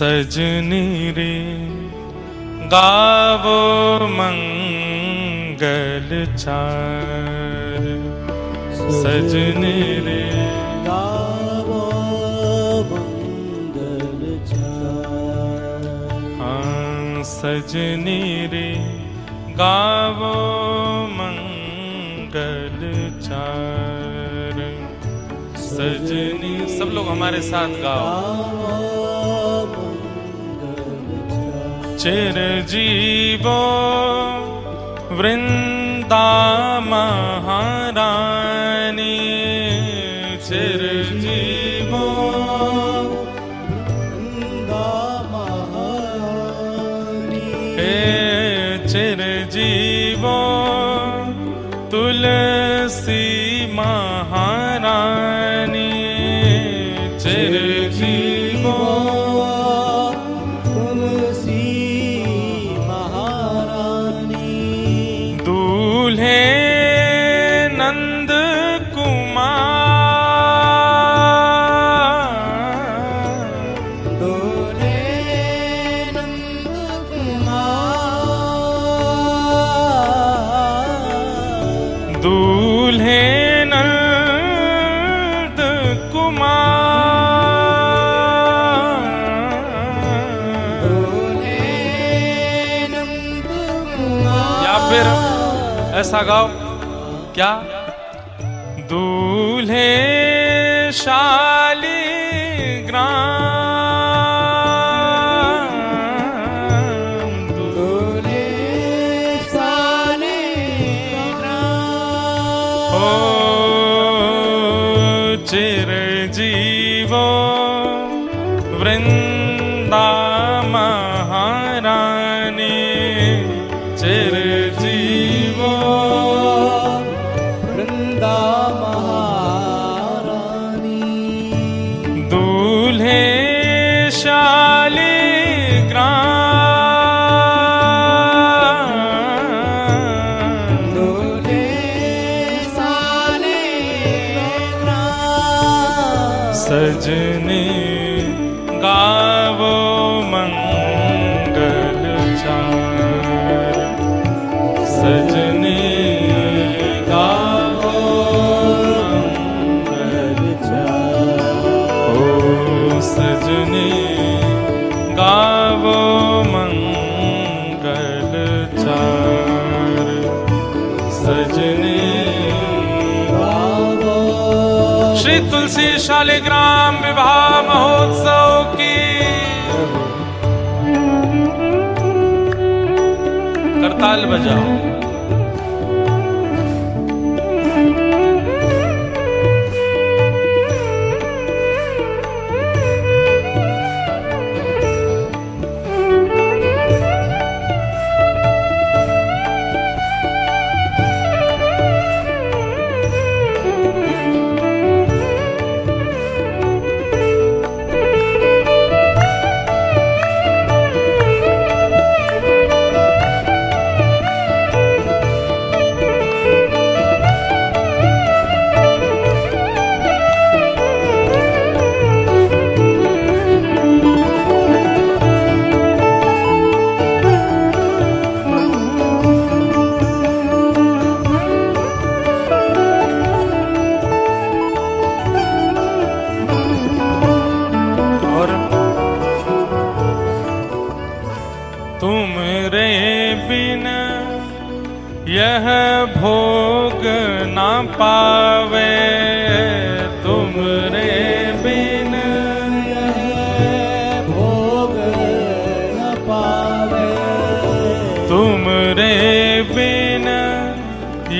सजनी रे गावो मंगल चार। सजनी रे गावो मंगल चार। हाँ सजनी रे गावो मंगल चार। सजनी सब लोग हमारे साथ गाओ। चार चिर जीवो वृंदा महारानी चिर जीवो वृंदा महारानी हे चिर जीवो तुलसी महारानी ऐसा गाओ। क्या? दूल्हे शाली सजनी गावो करताल बजाओ।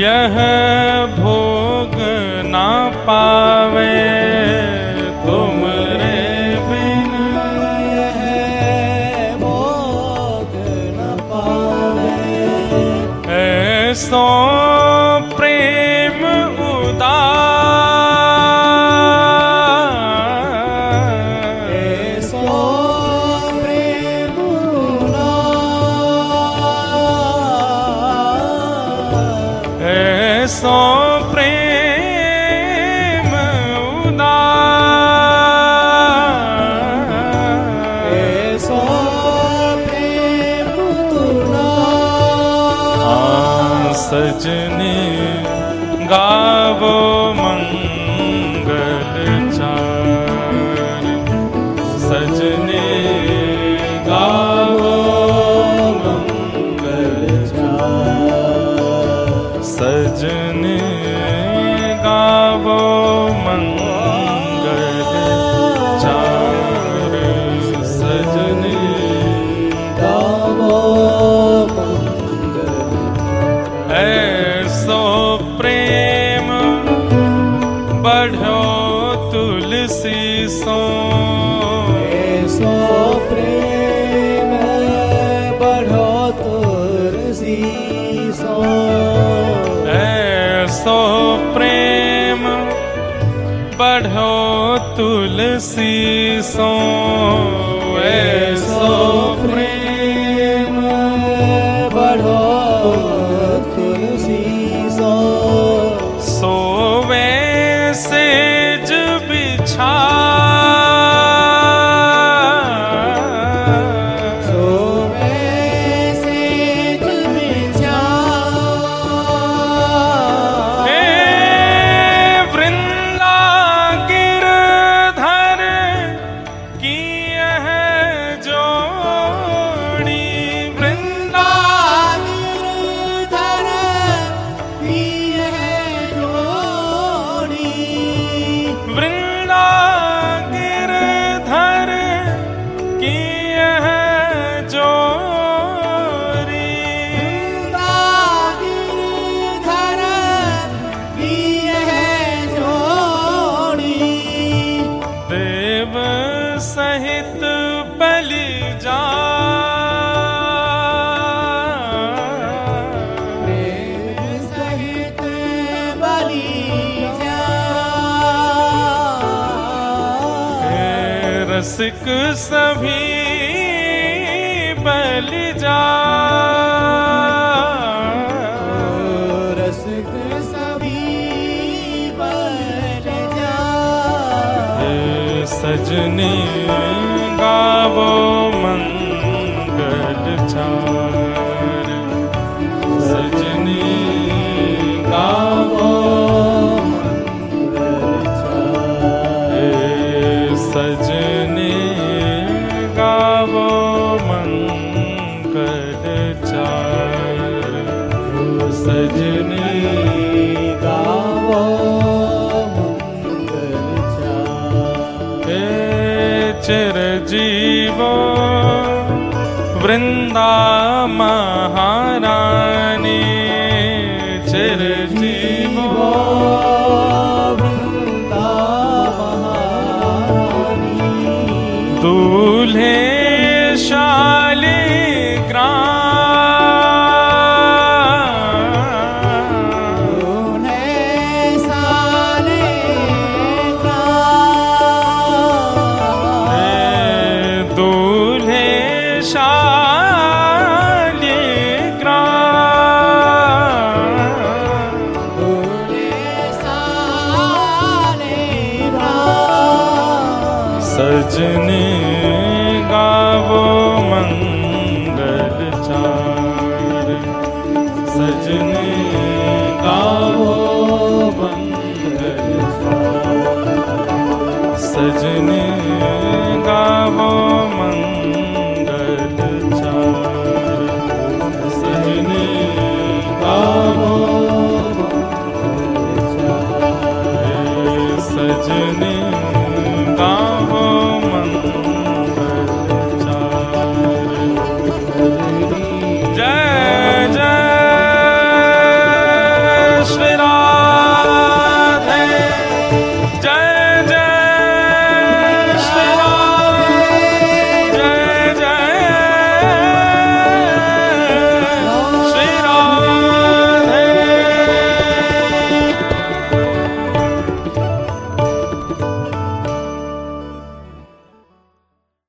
यह भोग ना पावे तुम रे बिन। भोग न पावे। ऐसो song. तुलसी सो ऐसो प्रेम प्रेम बढ़ो सहित बलि जा बलि जा। रसिक सभी बल जा। रसिक सभी बल जा। सजनी गावो मंगल चार। सजनी गावो सजनी गावो मंगल चार। सजनी गावो मंगल वृंदा महारानी चिरजीवो। दूल्हे शालिग्राम सजने का वो सजने का वो मंगल सजने का वो सजने